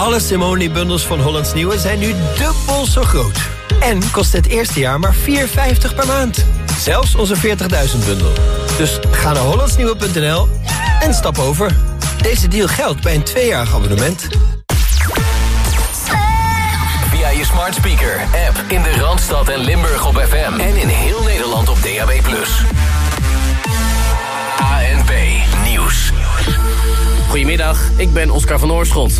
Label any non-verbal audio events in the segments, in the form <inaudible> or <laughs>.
Alle Simone-bundels van Hollands Nieuwe zijn nu dubbel zo groot. En kost het eerste jaar maar 4,50 per maand. Zelfs onze 40.000-bundel. Dus ga naar hollandsnieuwe.nl en stap over. Deze deal geldt bij een tweejarig abonnement. Via je smart speaker, app in de Randstad en Limburg op FM. En in heel Nederland op DAB+. ANP Nieuws. Goedemiddag, ik ben Oscar van Oorschot.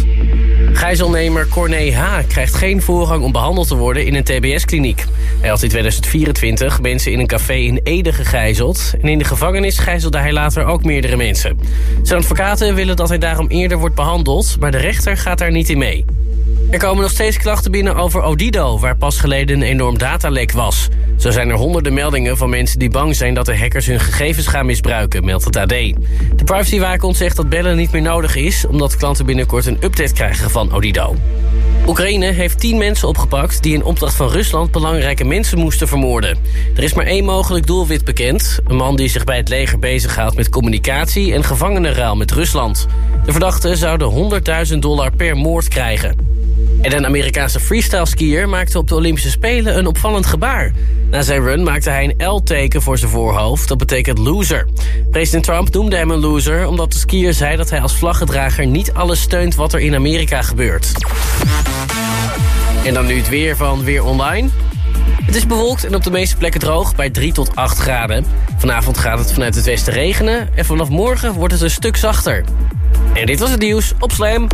Gijzelnemer Corné H. krijgt geen voorrang om behandeld te worden in een tbs-kliniek. Hij had in 2024 mensen in een café in Ede gegijzeld... en in de gevangenis gijzelde hij later ook meerdere mensen. Zijn advocaten willen dat hij daarom eerder wordt behandeld... maar de rechter gaat daar niet in mee. Er komen nog steeds klachten binnen over Odido... waar pas geleden een enorm datalek was. Zo zijn er honderden meldingen van mensen die bang zijn... dat de hackers hun gegevens gaan misbruiken, meldt het AD. De privacywaakhond zegt dat bellen niet meer nodig is... omdat klanten binnenkort een update krijgen van Odido. Oekraïne heeft tien mensen opgepakt die in opdracht van Rusland belangrijke mensen moesten vermoorden. Er is maar één mogelijk doelwit bekend. Een man die zich bij het leger bezighoudt met communicatie en gevangenenruil met Rusland. De verdachten zouden 100.000 dollar per moord krijgen. En een Amerikaanse freestyle-skier maakte op de Olympische Spelen een opvallend gebaar. Na zijn run maakte hij een L-teken voor zijn voorhoofd. Dat betekent loser. President Trump noemde hem een loser... omdat de skier zei dat hij als vlaggedrager niet alles steunt... wat er in Amerika gebeurt. En dan nu het weer van Weer Online. Het is bewolkt en op de meeste plekken droog bij 3 tot 8 graden. Vanavond gaat het vanuit het westen regenen... en vanaf morgen wordt het een stuk zachter. En dit was het nieuws op Slam.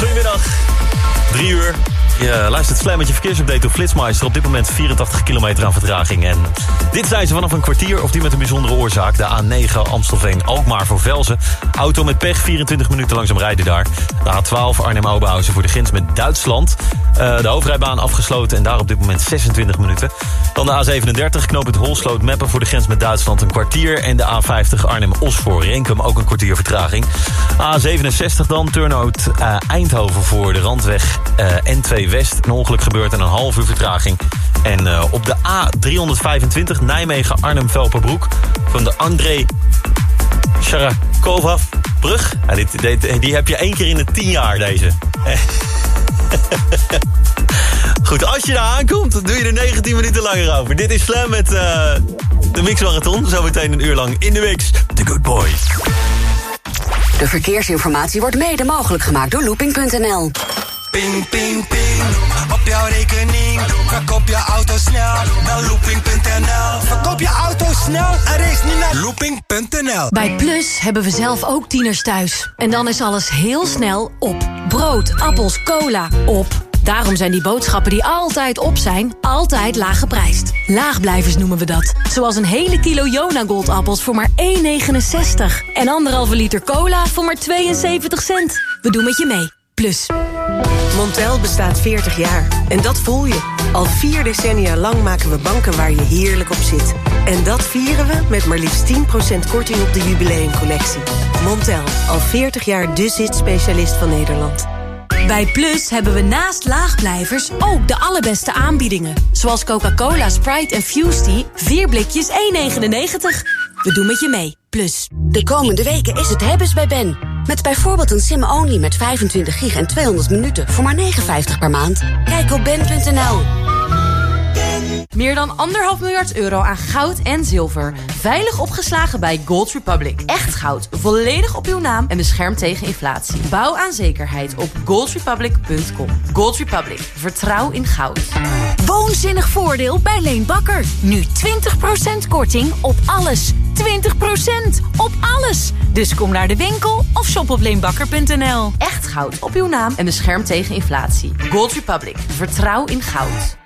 Goedemiddag. 3 uur. Je luistert Slam met je verkeersupdate op Flitsmeister. Op dit moment 84 kilometer aan vertraging. En dit zijn ze vanaf een kwartier of die met een bijzondere oorzaak. De A9 Amstelveen-Alkmaar voor Velzen. Auto met pech, 24 minuten langzaam rijden daar. De A12 Arnhem-Oberhausen voor de grens met Duitsland. Uh, de hoofdrijbaan afgesloten en daar op dit moment 26 minuten. Dan de A37 knooppunt Holsloot-Meppen voor de grens met Duitsland een kwartier. En de A50 Arnhem-Os voor Renkum ook een kwartier vertraging. A67 dan, turnout uh, Eindhoven voor de Randweg uh, N2 West. Een ongeluk gebeurt en een half uur vertraging. En uh, op de A325 Nijmegen-Arnhem-Velperbroek... van de André Sharakovov-brug. Ja, dit, dit, die heb je één keer in de tien jaar, deze. <laughs> Goed, als je daar aankomt, doe je er 19 minuten langer over. Dit is Slam met uh, de Mixmarathon. Zometeen een uur lang in de mix. The Good Boy. De verkeersinformatie wordt mede mogelijk gemaakt door looping.nl. Ping, ping, ping. Op jouw rekening. Verkoop je auto snel naar looping.nl. Verkoop je auto snel en race niet naar looping.nl. Bij Plus hebben we zelf ook tieners thuis. En dan is alles heel snel op. Brood, appels, cola, op. Daarom zijn die boodschappen die altijd op zijn, altijd laag geprijsd. Laagblijvers noemen we dat. Zoals een hele kilo Jona Goldappels voor maar 1,69. En anderhalve liter cola voor maar 72 cent. We doen met je mee. Plus. Montel bestaat 40 jaar. En dat voel je. Al vier decennia lang maken we banken waar je heerlijk op zit. En dat vieren we met maar liefst 10% korting op de jubileumcollectie. Montel, al 40 jaar de zit-specialist van Nederland. Bij Plus hebben we naast laagblijvers ook de allerbeste aanbiedingen. Zoals Coca-Cola, Sprite en Fusty. 4 blikjes 1,99. We doen met je mee. Plus. De komende weken is het hebben's bij Ben. Met bijvoorbeeld een sim-only met 25 gig en 200 minuten voor maar 59 per maand. Kijk op ben.nl. Meer dan anderhalf miljard euro aan goud en zilver. Veilig opgeslagen bij Gold Republic. Echt goud, volledig op uw naam en beschermd tegen inflatie. Bouw aan zekerheid op goldrepublic.com. Gold Republic, vertrouw in goud. Woonzinnig voordeel bij Leen Bakker. Nu 20% korting op alles. 20% op alles. Dus kom naar de winkel of shop op leenbakker.nl. Echt goud op uw naam en beschermd tegen inflatie. Gold Republic, vertrouw in goud.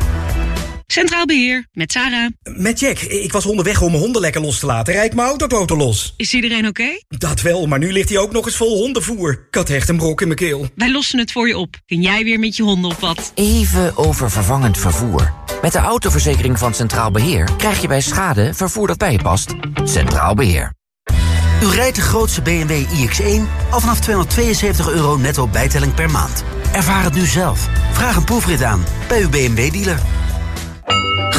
Centraal Beheer, met Sarah. Met Jack. Ik was onderweg om mijn honden lekker los te laten. Rijd mijn autoboten los. Is iedereen oké? Dat wel, maar nu ligt hij ook nog eens vol hondenvoer. Ik had echt een brok in mijn keel. Wij lossen het voor je op. Kun jij weer met je honden op wat? Even over vervangend vervoer. Met de autoverzekering van Centraal Beheer... krijg je bij schade vervoer dat bij je past. Centraal Beheer. U rijdt de grootste BMW iX1 al vanaf 272 euro netto bijtelling per maand. Ervaar het nu zelf. Vraag een proefrit aan bij uw BMW-dealer.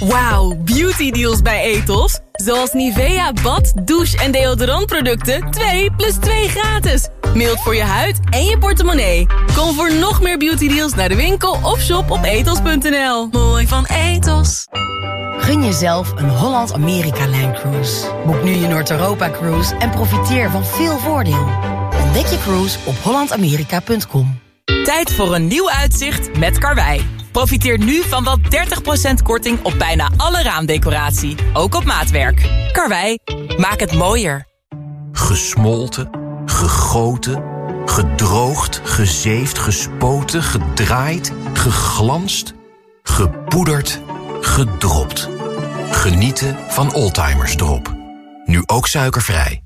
Wauw, beauty deals bij Ethos. Zoals Nivea bad, douche en deodorantproducten 2 plus 2 gratis. Mild voor je huid en je portemonnee. Kom voor nog meer beauty deals naar de winkel of shop op ethos.nl. Mooi van Ethos. Gun jezelf een Holland-Amerika-Line Cruise. Boek nu je Noord-Europa-cruise en profiteer van veel voordeel. Ontdek je cruise op hollandamerika.com. Tijd voor een nieuw uitzicht met Karwei. Profiteer nu van wel 30% korting op bijna alle raamdecoratie. Ook op maatwerk. Karwei, maak het mooier. Gesmolten, gegoten, gedroogd, gezeefd, gespoten, gedraaid, geglanst, gepoederd, gedropt. Genieten van Oldtimers Drop. Nu ook suikervrij.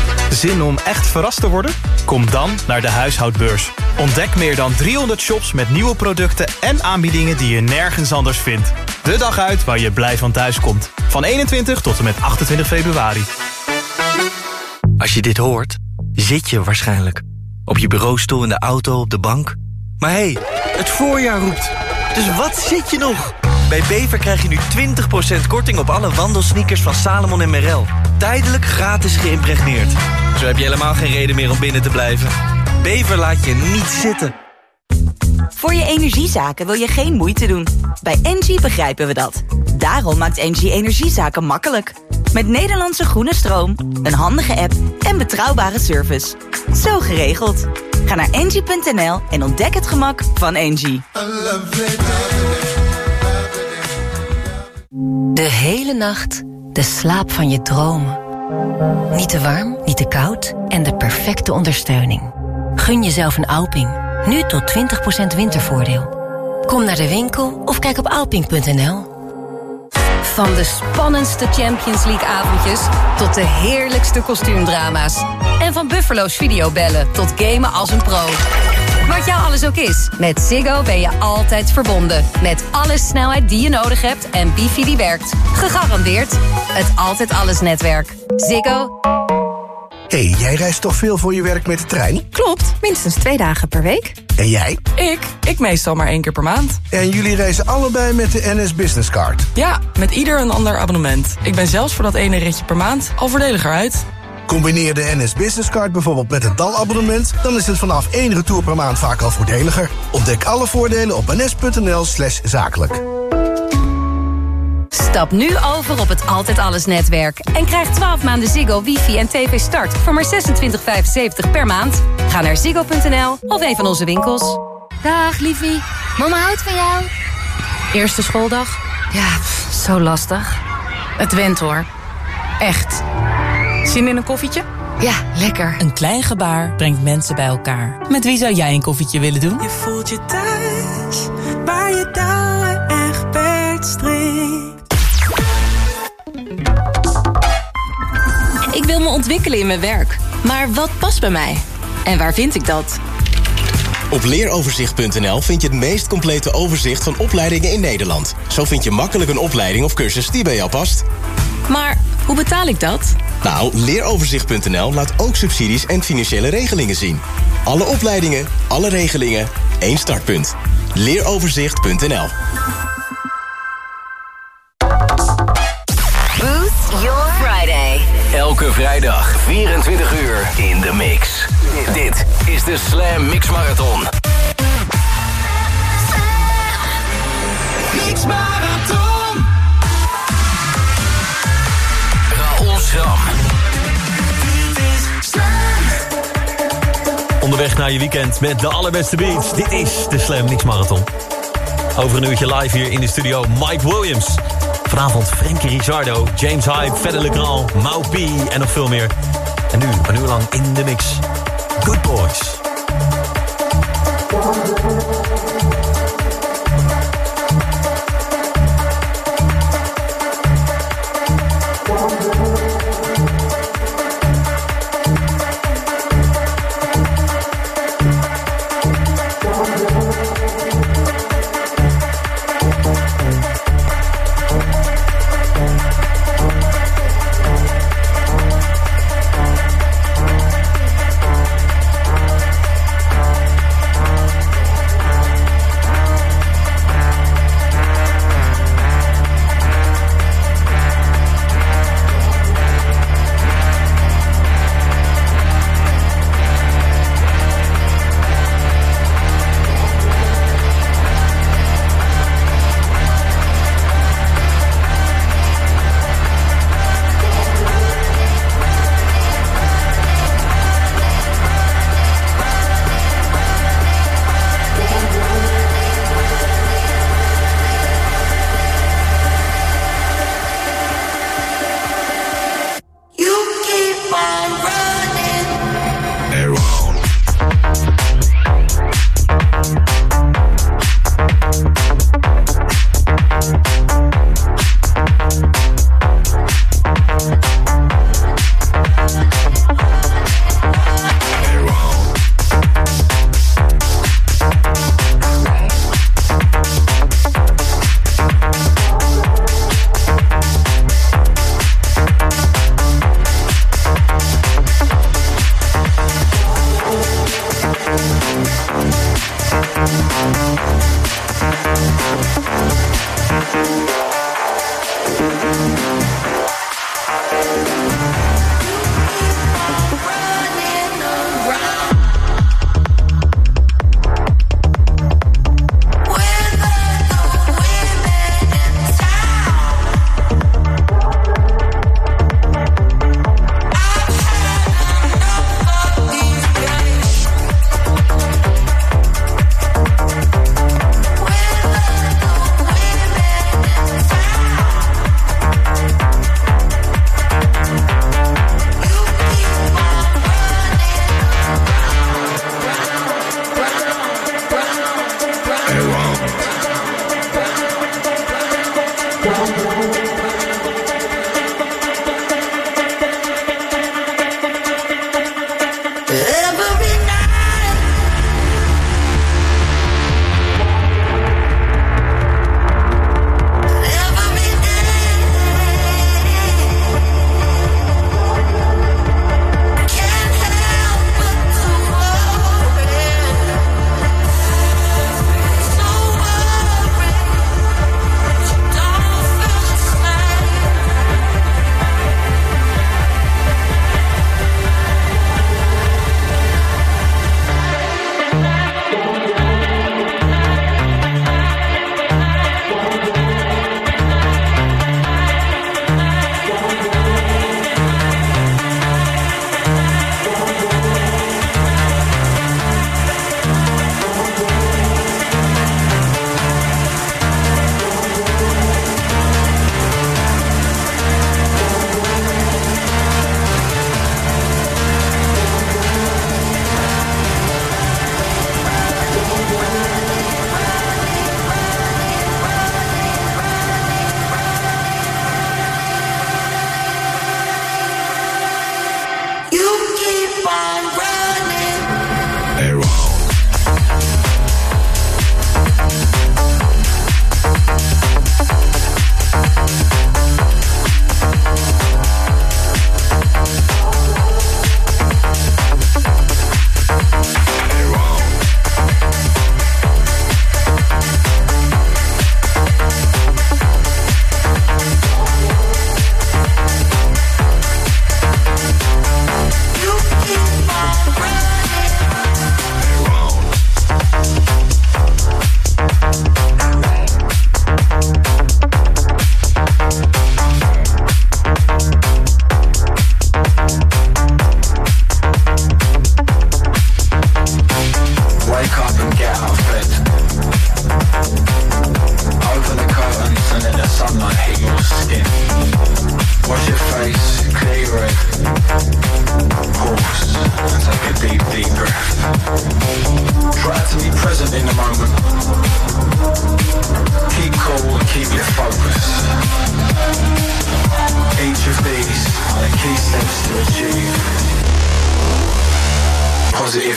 Zin om echt verrast te worden? Kom dan naar de huishoudbeurs. Ontdek meer dan 300 shops met nieuwe producten en aanbiedingen die je nergens anders vindt. De dag uit waar je blij van thuis komt. Van 21 tot en met 28 februari. Als je dit hoort, zit je waarschijnlijk. Op je bureaustoel, in de auto, op de bank. Maar hé, hey, het voorjaar roept. Dus wat zit je nog? Bij Bever krijg je nu 20% korting op alle wandelsneakers van Salomon en Merrell. Tijdelijk gratis geïmpregneerd. Zo heb je helemaal geen reden meer om binnen te blijven. Bever laat je niet zitten. Voor je energiezaken wil je geen moeite doen. Bij Engie begrijpen we dat. Daarom maakt Engie energiezaken makkelijk. Met Nederlandse groene stroom, een handige app en betrouwbare service. Zo geregeld. Ga naar engie.nl en ontdek het gemak van Engie. De hele nacht de slaap van je dromen. Niet te warm, niet te koud en de perfecte ondersteuning. Gun jezelf een Alping. Nu tot 20% wintervoordeel. Kom naar de winkel of kijk op alping.nl. Van de spannendste Champions League avondjes tot de heerlijkste kostuumdrama's. En van Buffalo's videobellen tot gamen als een pro. Wat jou alles ook is, met Ziggo ben je altijd verbonden. Met alle snelheid die je nodig hebt en wifi die werkt. Gegarandeerd het Altijd Alles netwerk. Ziggo. hey, jij reist toch veel voor je werk met de trein? Klopt, minstens twee dagen per week. En jij? Ik? Ik meestal maar één keer per maand. En jullie reizen allebei met de NS Business Card? Ja, met ieder een ander abonnement. Ik ben zelfs voor dat ene ritje per maand al voordeliger uit. Combineer de NS Business Card bijvoorbeeld met een DAL-abonnement... dan is het vanaf één retour per maand vaak al voordeliger. Ontdek alle voordelen op ns.nl slash zakelijk. Stap nu over op het Altijd Alles netwerk. En krijg 12 maanden Ziggo, wifi en tv start voor maar 26,75 per maand. Ga naar ziggo.nl of een van onze winkels. Dag liefie, mama houdt van jou. Eerste schooldag? Ja, zo lastig. Het went hoor. Echt. Zin in een koffietje? Ja, lekker. Een klein gebaar brengt mensen bij elkaar. Met wie zou jij een koffietje willen doen? Je voelt je thuis, waar je touwen echt. Ik wil me ontwikkelen in mijn werk. Maar wat past bij mij? En waar vind ik dat? Op leeroverzicht.nl vind je het meest complete overzicht van opleidingen in Nederland. Zo vind je makkelijk een opleiding of cursus die bij jou past. Maar hoe betaal ik dat? Nou, leeroverzicht.nl laat ook subsidies en financiële regelingen zien. Alle opleidingen, alle regelingen, één startpunt. Leeroverzicht.nl Boost Your Friday. Elke vrijdag 24 uur in de mix. Dit is de Slam Mix Marathon. Mix Marathon. Onderweg naar je weekend met de allerbeste beats. Dit is de Slam Mix Marathon. Over een uurtje live hier in de studio Mike Williams. Vanavond Frankie Rizardo, James Hype, Fedde Legrand, Mau P en nog veel meer. En nu, een uur lang in de mix. Good Boys.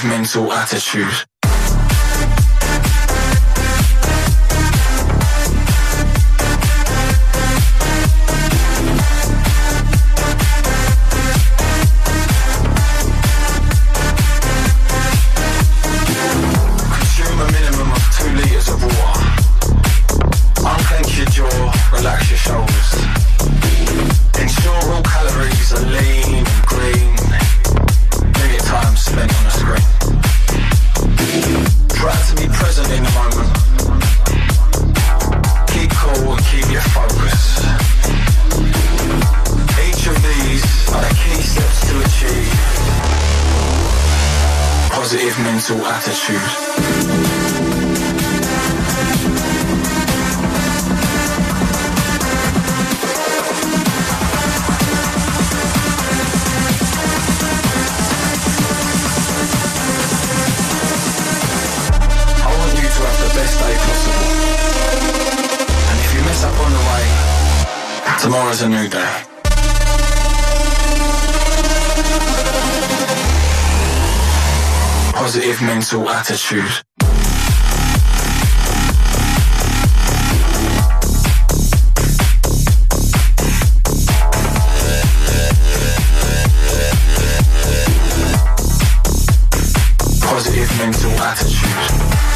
mental attitude. a new day. Positive mental attitude. Positive mental attitude.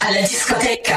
à la discothèque.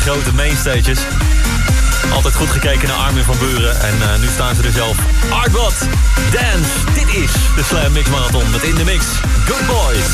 Grote mainstages. Altijd goed gekeken naar Armin van Buren. En eh, nu staan ze er zelf. Artbot, Dance. Dit is de Slam Mix Marathon met in de mix. Good Boys.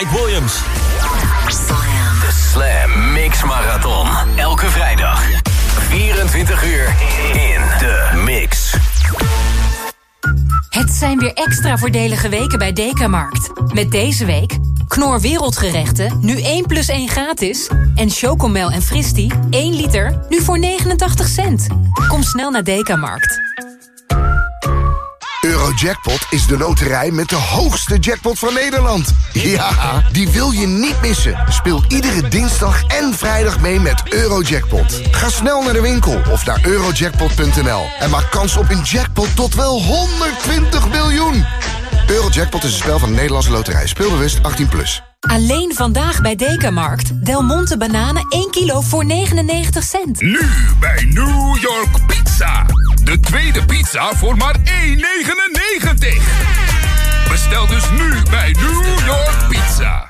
Mike Williams. De Slam Mix Marathon. Elke vrijdag. 24 uur in de mix. Het zijn weer extra voordelige weken bij Dekamarkt. Met deze week Knor Wereldgerechten, nu 1 plus 1 gratis. En Chocomel en Fristi, 1 liter, nu voor 89 cent. Kom snel naar Dekamarkt. Eurojackpot is de loterij met de hoogste jackpot van Nederland. Ja, die wil je niet missen. Speel iedere dinsdag en vrijdag mee met Eurojackpot. Ga snel naar de winkel of naar eurojackpot.nl en maak kans op een jackpot tot wel 120 miljoen. Eurojackpot is een spel van de Nederlandse loterij. Speelbewust 18+. Plus. Alleen vandaag bij Dekamarkt. Del Monte bananen 1 kilo voor 99 cent. Nu bij New York Pizza. De tweede pizza voor maar 1,99. Bestel dus nu bij New York Pizza.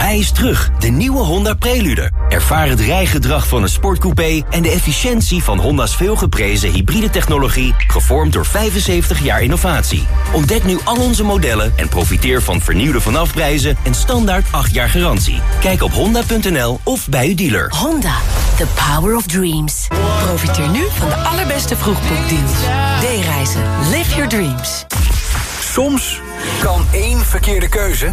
Hij is terug, de nieuwe Honda Prelude. Ervaar het rijgedrag van een sportcoupé en de efficiëntie van Honda's veelgeprezen hybride technologie, gevormd door 75 jaar innovatie. Ontdek nu al onze modellen en profiteer van vernieuwde vanafprijzen en standaard 8 jaar garantie. Kijk op honda.nl of bij uw dealer. Honda, the power of dreams. Profiteer nu van de allerbeste vroegboekdeals. D-reizen. Live your dreams. Soms kan één verkeerde keuze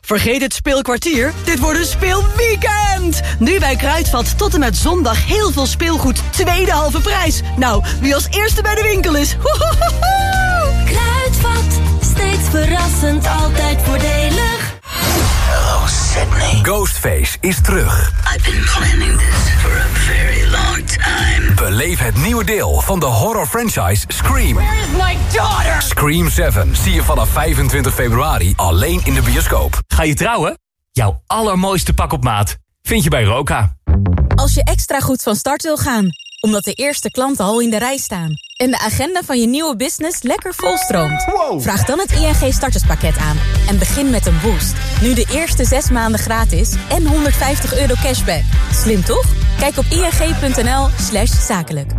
Vergeet het speelkwartier, dit wordt een speelweekend! Nu bij Kruidvat tot en met zondag heel veel speelgoed, tweede halve prijs. Nou, wie als eerste bij de winkel is, Kruidvat, steeds verrassend, altijd voordelig. Hello Sydney. Ghostface is terug. I've been planning this Beleef het nieuwe deel van de horror franchise Scream. Where is my daughter? Scream 7 zie je vanaf 25 februari alleen in de bioscoop. Ga je trouwen? Jouw allermooiste pak op maat vind je bij Roka. Als je extra goed van start wil gaan, omdat de eerste klanten al in de rij staan... en de agenda van je nieuwe business lekker volstroomt... vraag dan het ING starterspakket aan en begin met een boost. Nu de eerste zes maanden gratis en 150 euro cashback. Slim toch? Kijk op ing.nl slash zakelijk.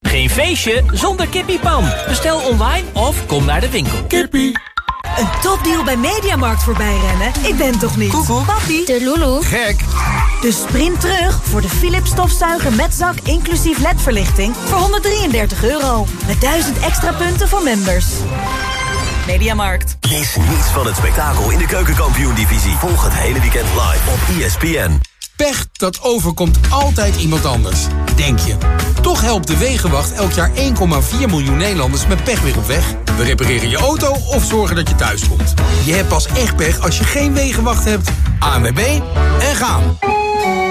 Geen feestje zonder kippiepan. Bestel online of kom naar de winkel. Kippie. Een topdeal bij Mediamarkt voorbij rennen? Ik ben toch niet? Papi. De Lulu. Gek. Dus sprint terug voor de Philips stofzuiger met zak inclusief ledverlichting voor 133 euro. Met 1000 extra punten voor members. Mediamarkt. Mis niets van het spektakel in de keukenkampioen-divisie. Volg het hele weekend live op ESPN. Pech, dat overkomt altijd iemand anders. Denk je. Toch helpt de Wegenwacht elk jaar 1,4 miljoen Nederlanders met pech weer op weg. We repareren je auto of zorgen dat je thuis komt. Je hebt pas echt pech als je geen Wegenwacht hebt. ANWB en gaan.